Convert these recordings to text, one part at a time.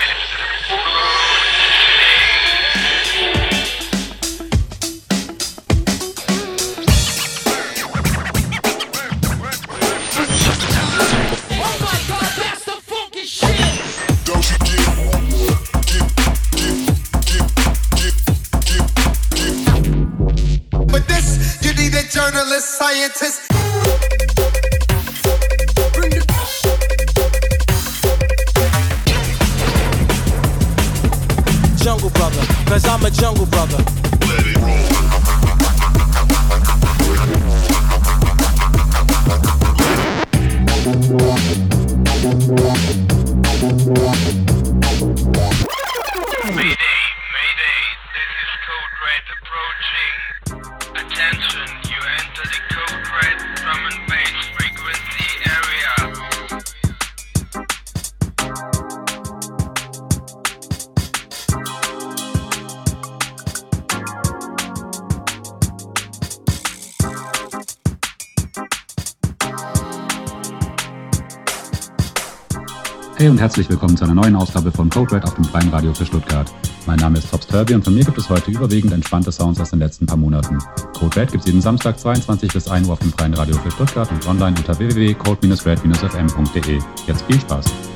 Hey und herzlich willkommen zu einer neuen Ausgabe von Code Red auf dem Freien Radio für Stuttgart. Mein Name ist Tops Turby und von mir gibt es heute überwiegend entspannte Sounds aus den letzten paar Monaten. Code Red gibt es jeden Samstag 22 bis 1 Uhr auf dem Freien Radio für Stuttgart und online unter www.code-red-fm.de. Jetzt viel Spaß!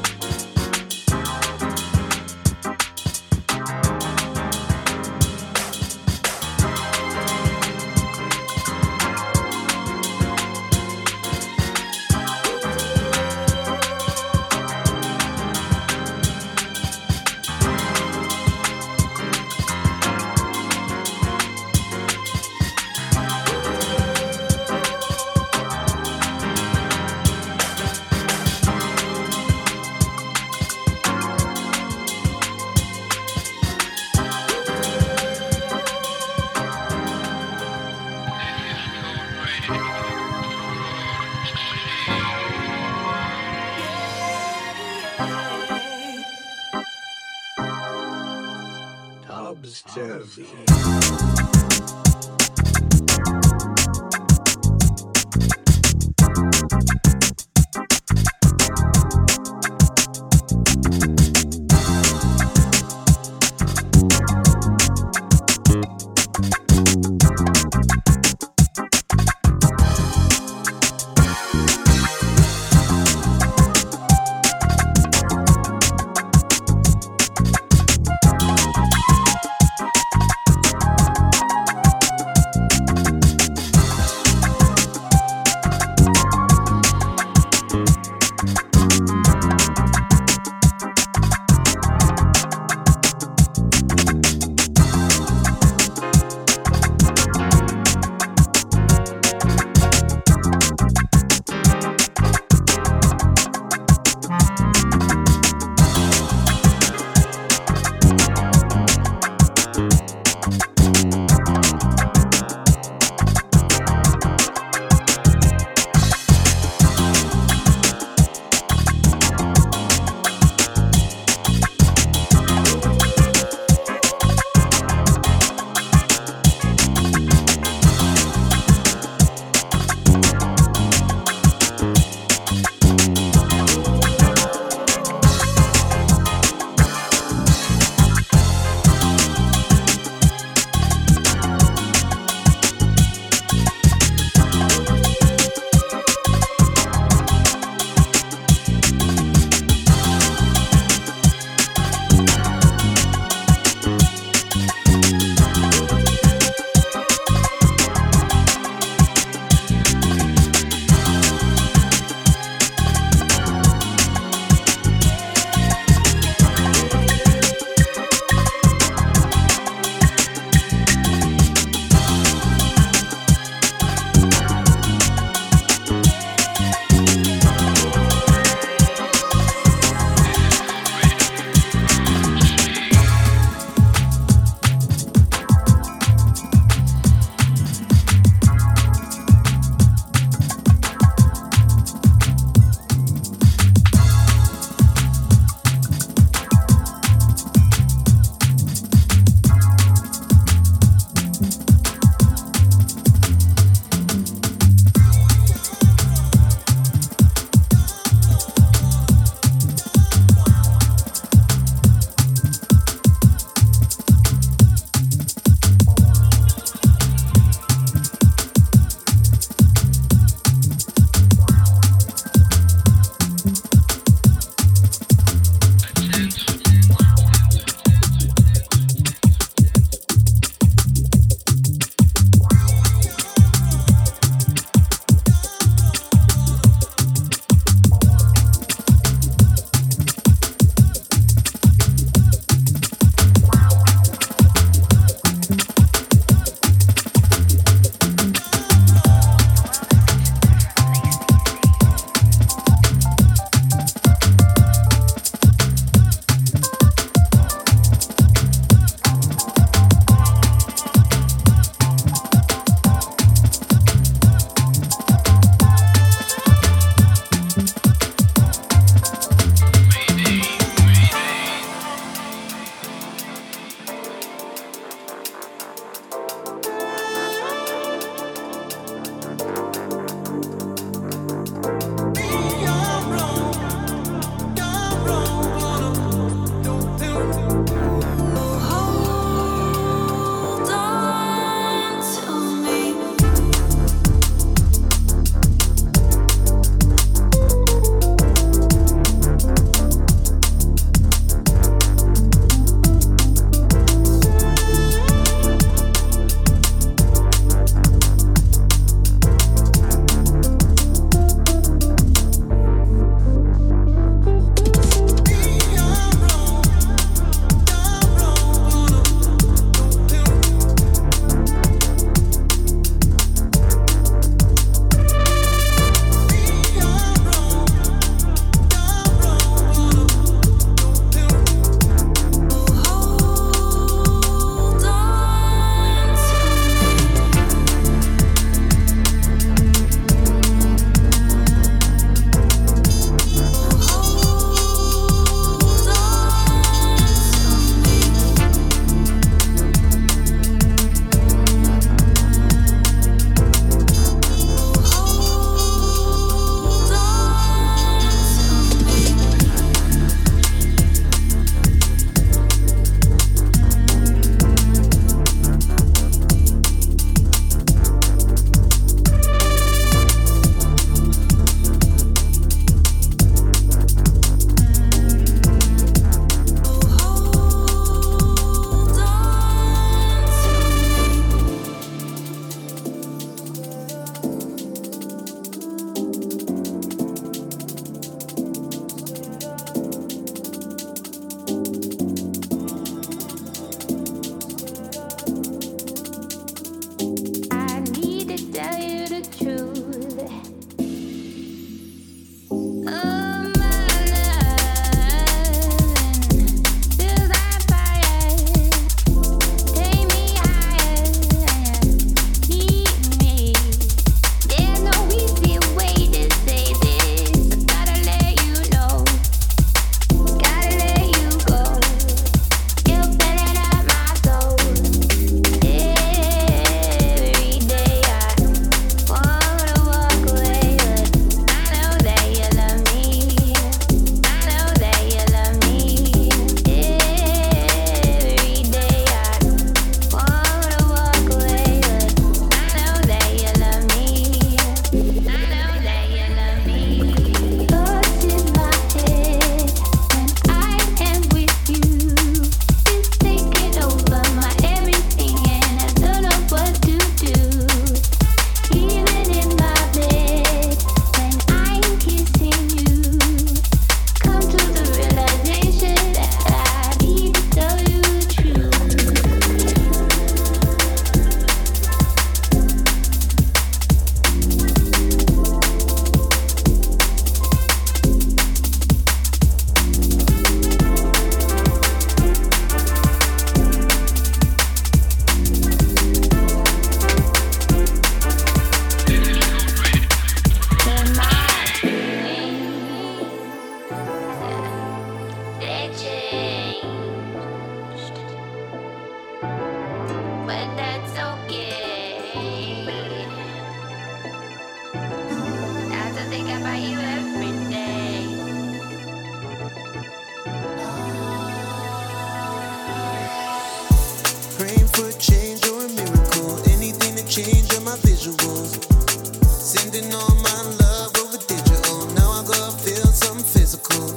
visuals sending all my love over digital. Now I gotta feel some physical.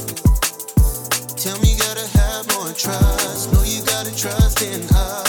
Tell me you gotta have more trust. No you gotta trust in us.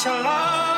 such love.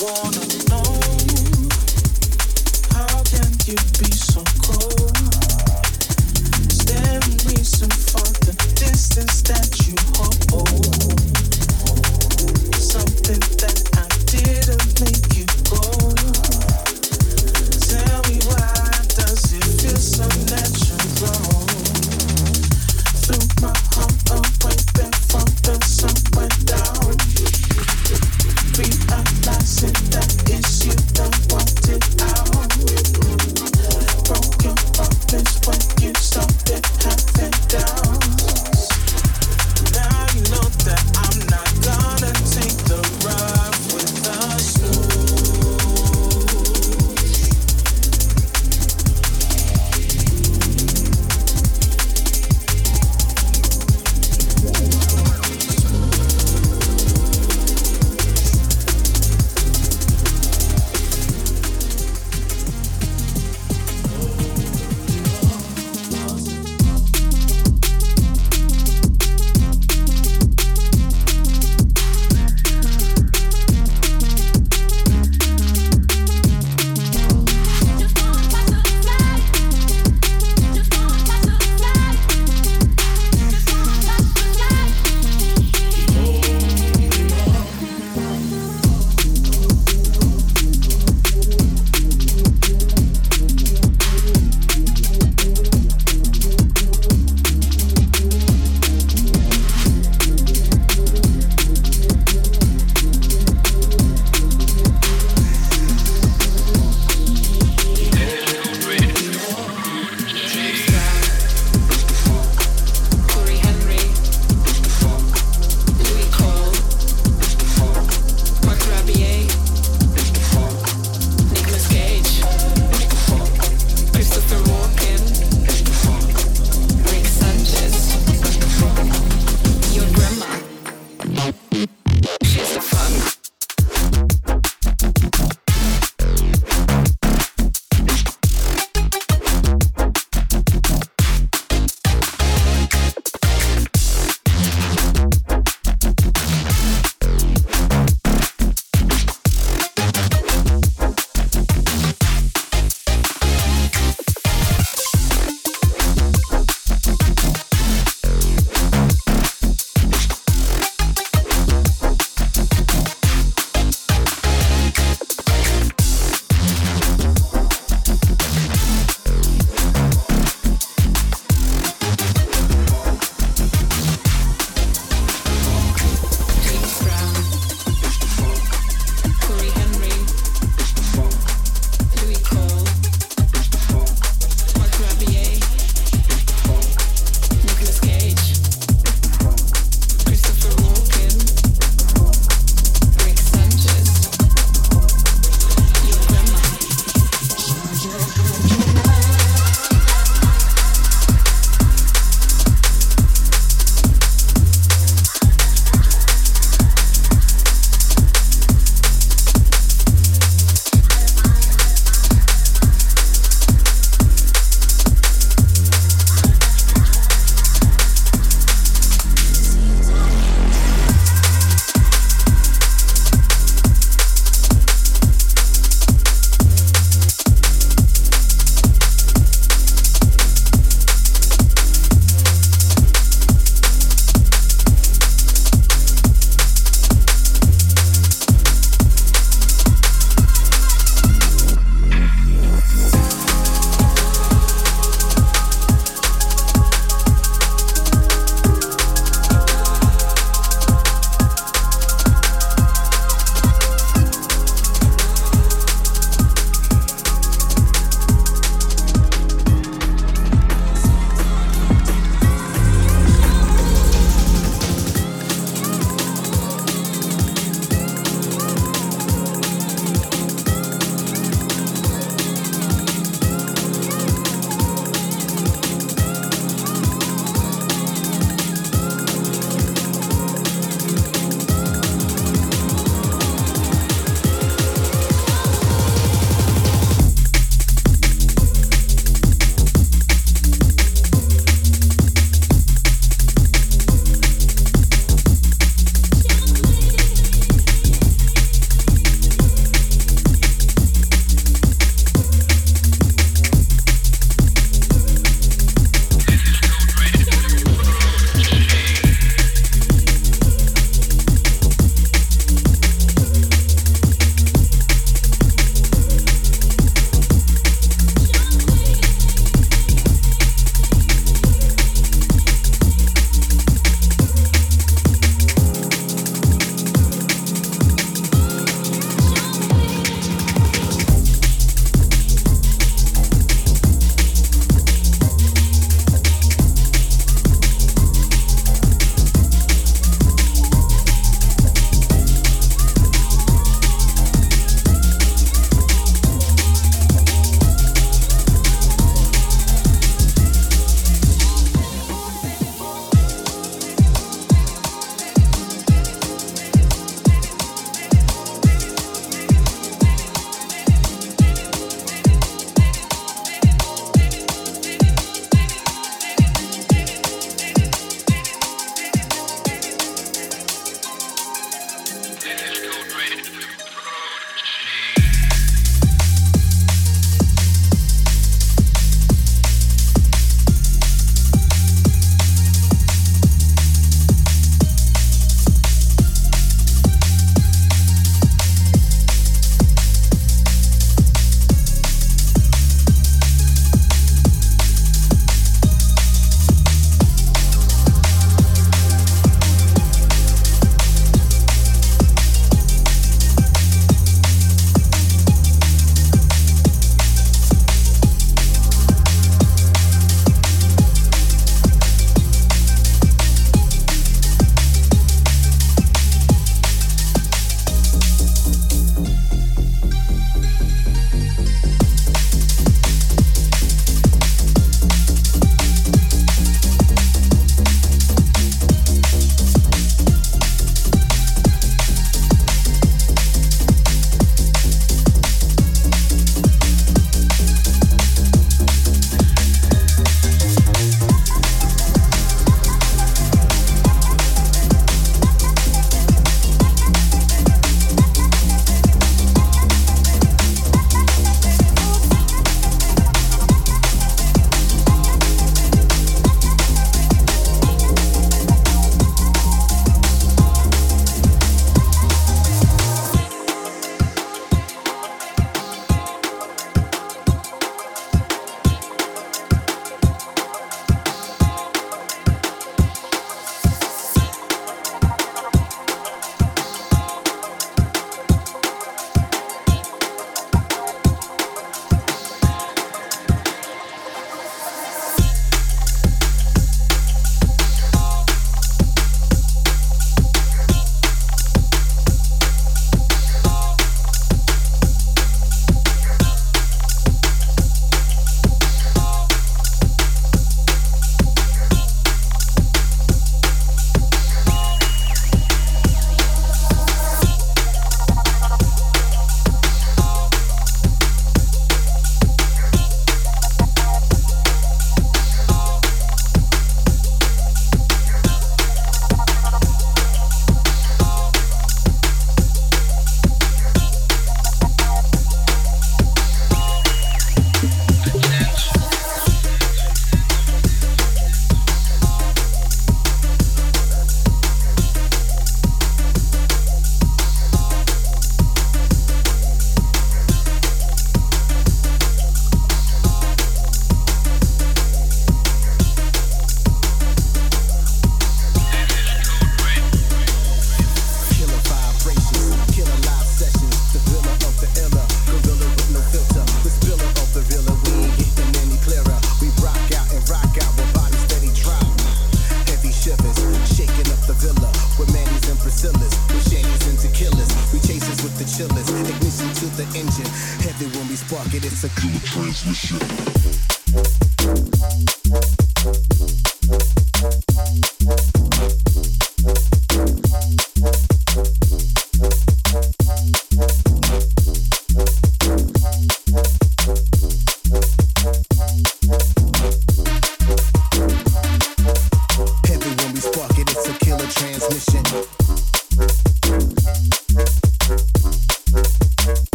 warning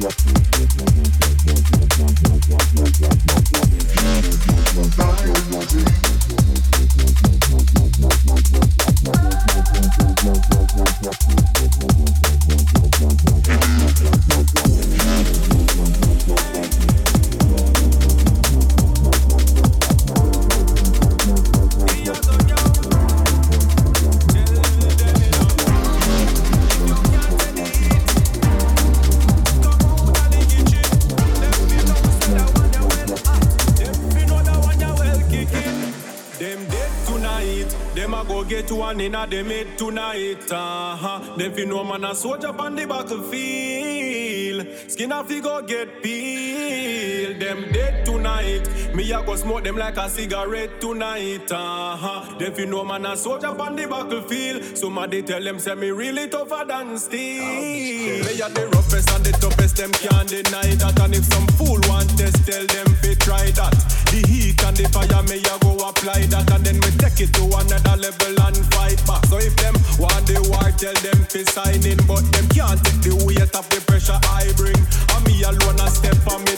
inna tonight. Uh-huh. Fi know man a soldier on the battlefield. Skin off fi go get peeled. Them dead tonight. Me a go smoke them like a cigarette tonight. Uh-huh. Fi know man a soldier on the battlefield. Somebody tell them say me really tougher than steel. Oh, me are the roughest and the toughest. Them can't deny that. And if some fool want test, tell them fi try that. The heat and the fire me a go apply that, and then we take it to another level and fight back. So if them want the war, tell them fi sign in, but them can't take the weight of the pressure I bring. And me alone a step, and me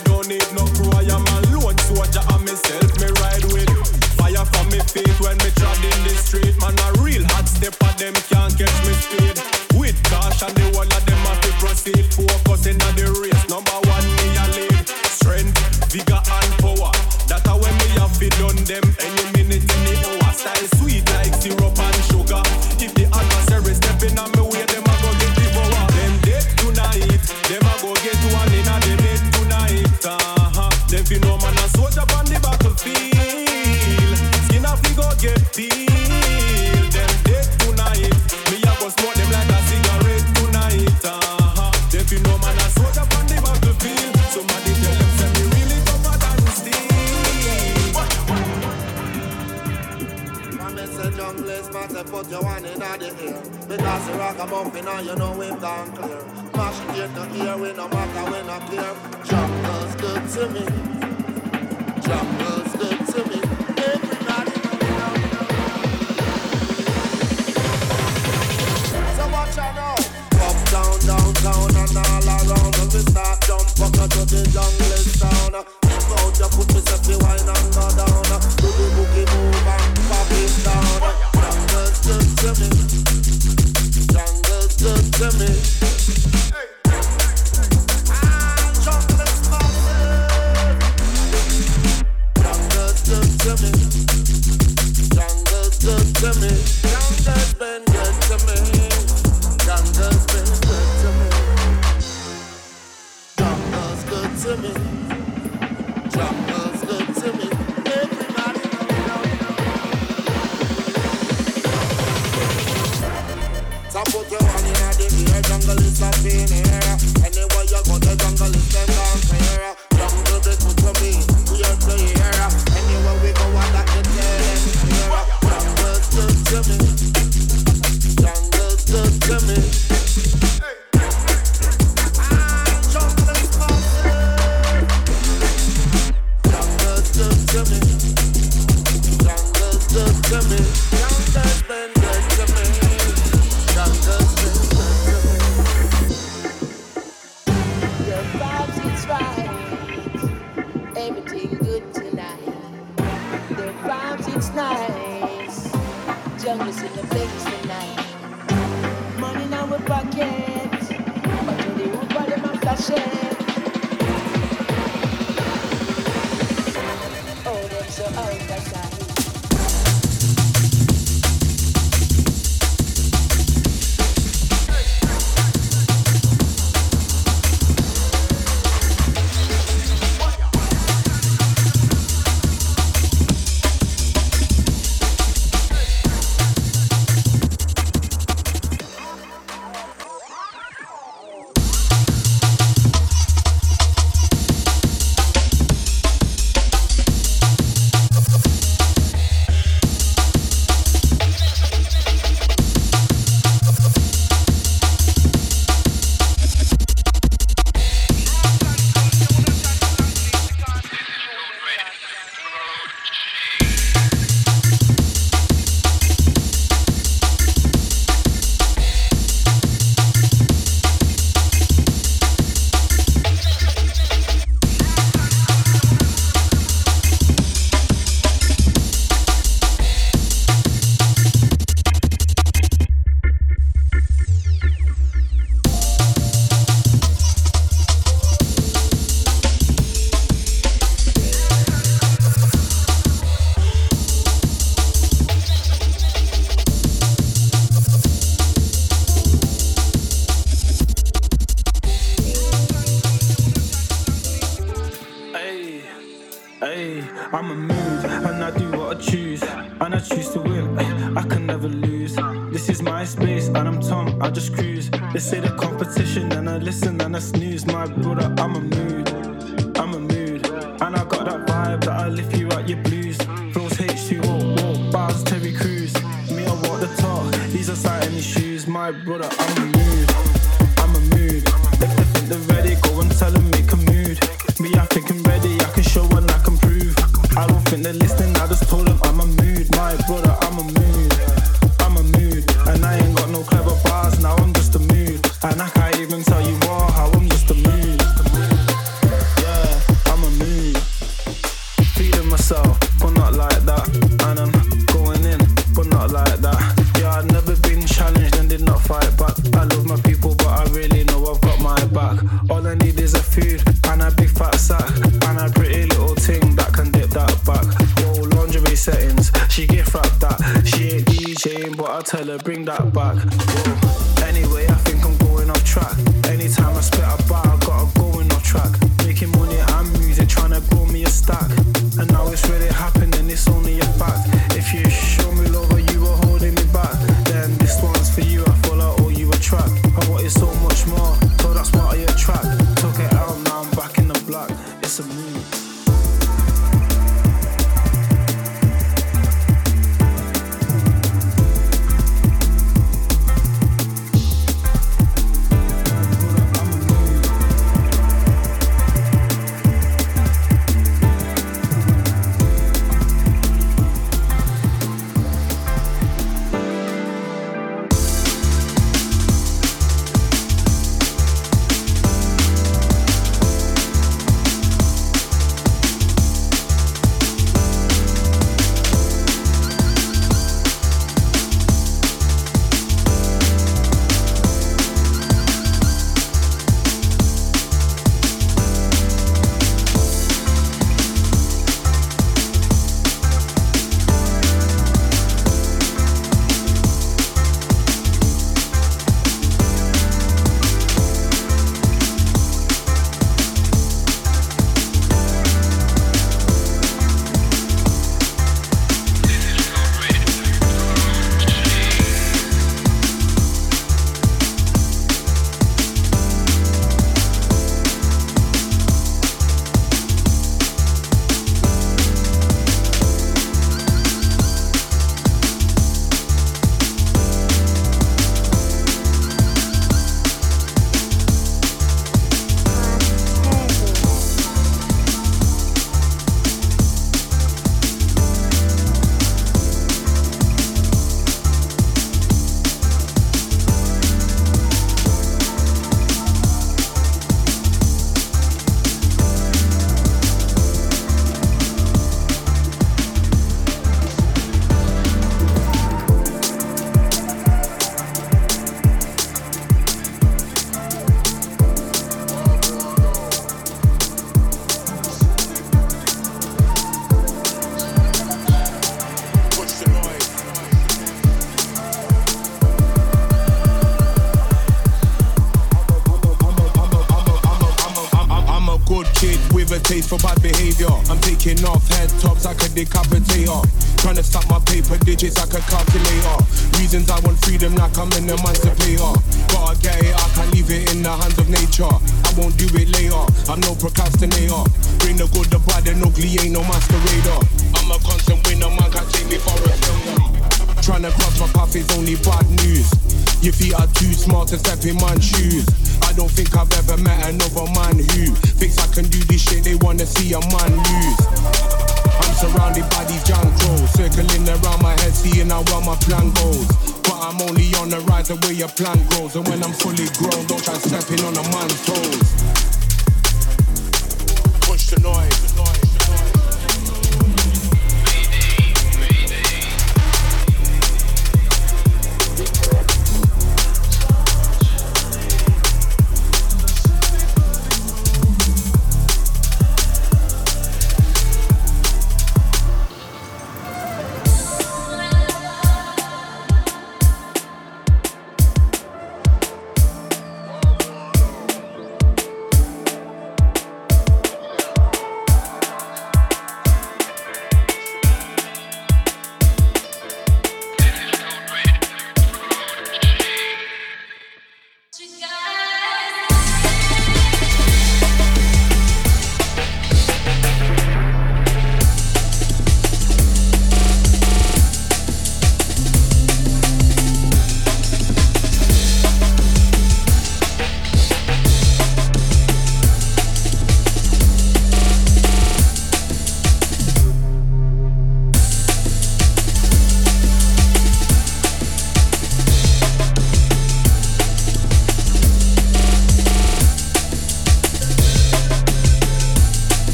something